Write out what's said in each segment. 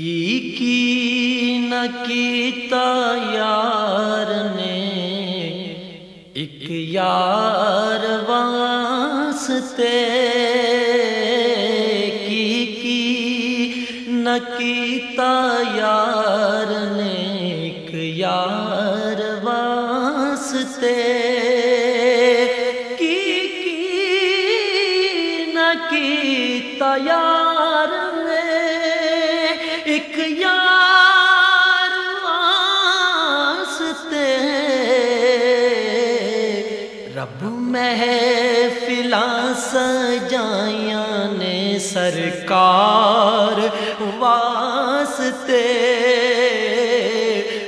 کی کی نہ کیتا یار نے؟ ایک یار واسطے کی کی نہ کیتا یار نے؟ ایک یار واسطے کی کی نہ کیتا یار نے؟ رب محفلاں سجائیاں نے سرکار واسطے۔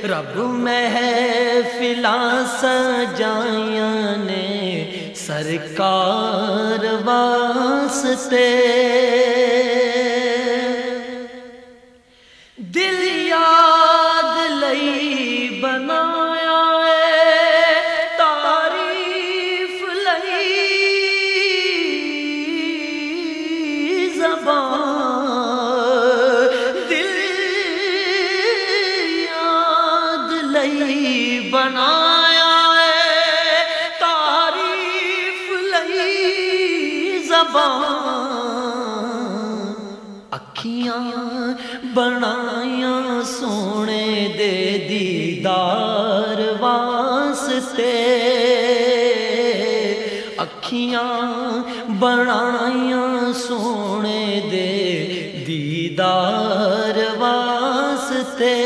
رب محفلاں سجائیاں نے سرکار واسطے۔ زبان اکھیاں بنایا سونے دے دیدار واسطے۔ اکھیاں بنایا سونے دے دیدار واسطے۔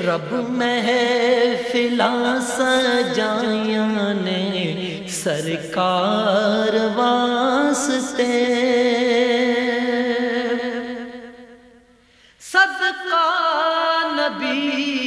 رب محفلاں سجائیاں نے سرکار واسطے۔ صدقہ نبی۔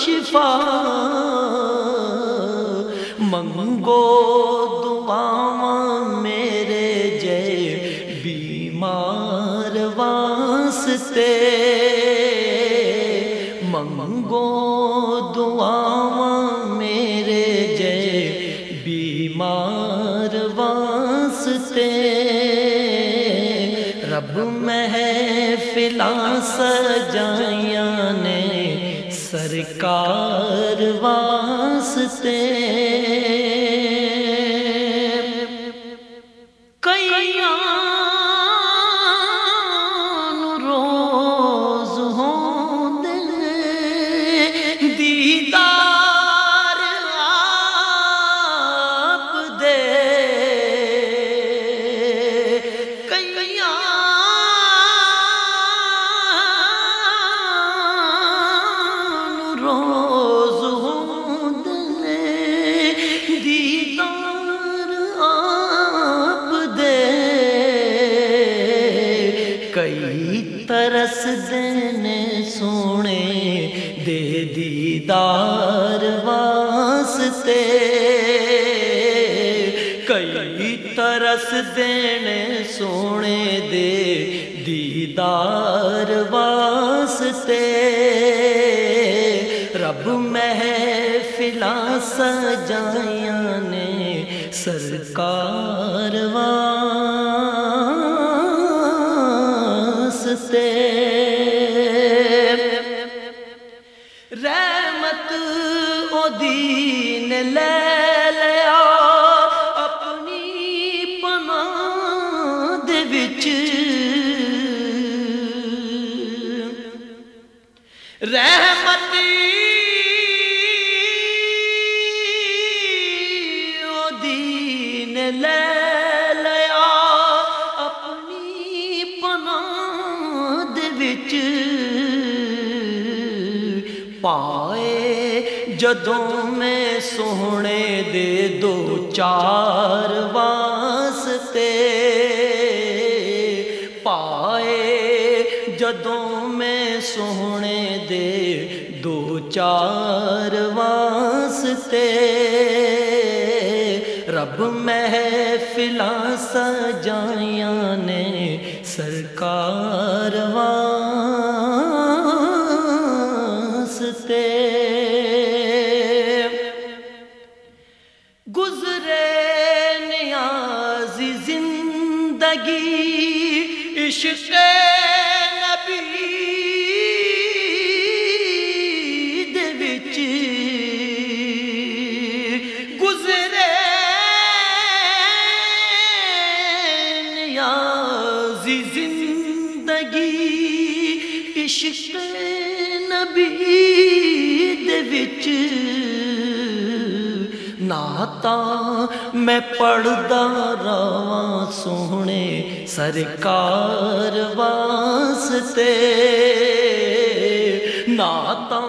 شفا منگو دعا میرے جے بیمار واسطے منگو دعا میرے جے بیمار واسطے رب محفلا سجائیاں نے سرکار واسطے ہزار واسطے کئی ترس دین سونے دے دیدار واسطے رب محفلاں سجائیاں نے سرکار واسطے لَا جدوں میں سونے دے دو چار واسطے پائے، جدوں میں سونے دے دو چار واسطے رب محفلاں سجائیاں نے سرکار واسطے عشق نبی دے وچ گزرے نیازی زندگی عشق نبی دے وچ ناتا میں پڑھدا رواں سونے سرکار واسطے ناتا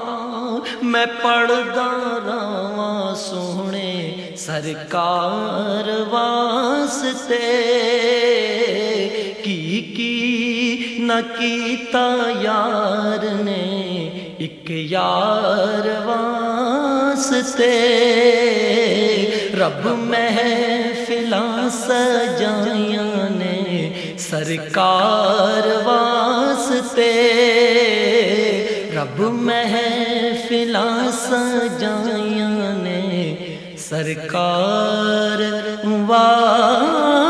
میں پڑھدا رواں سونے سرکار واسطے کی کی نہ کیتا یار نے ایک یار واسطے رب محفلاں سجائیاں نے سرکار واسطے رب محفلاں سجائیاں نے سرکار واسطے